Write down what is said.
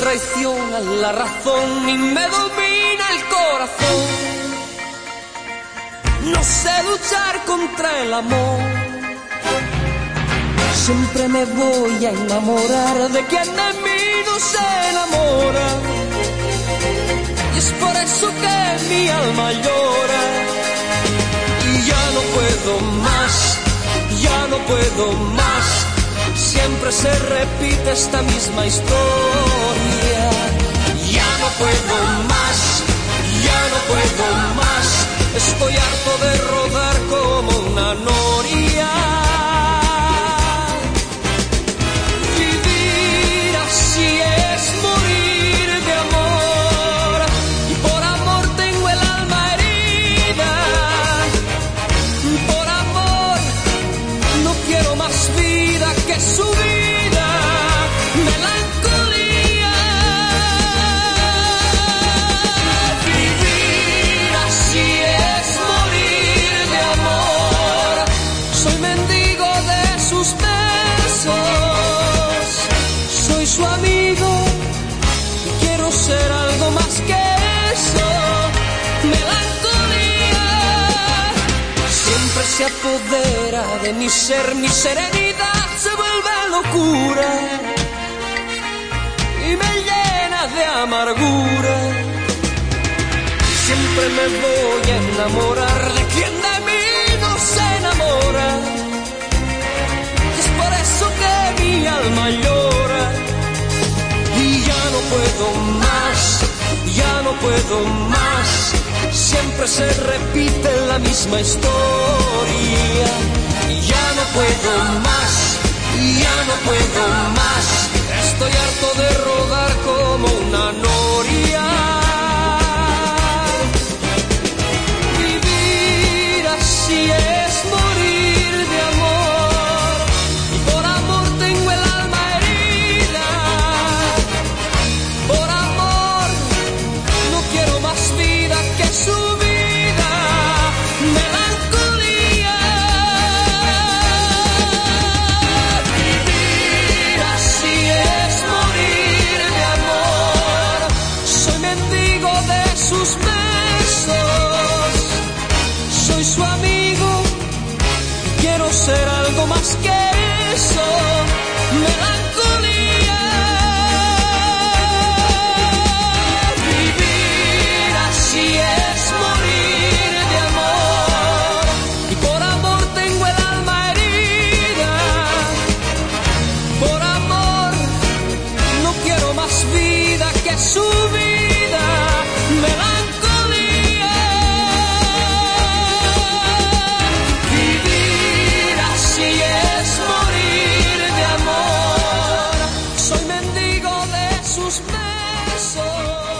traiciona la razón y me domina el corazón. No sé luchar contra el amor. Siempre me voy a enamorar de quien de mí no se enamora. Y es por eso que mi alma llora. Y ya no puedo más, ya no puedo más siempre se repite esta misma historia. Apodera de mi ser, mi serenidad se vuelve locura y me llena de amargura. Siempre me voy a enamorar de quien de mí no se enamora. Es por eso que mi alma llora y ya no puedo más, ya no puedo más. Siempre se repite la misma historia. Y ya no puedo más, ya no puedo más. Estoy harto de sus besos.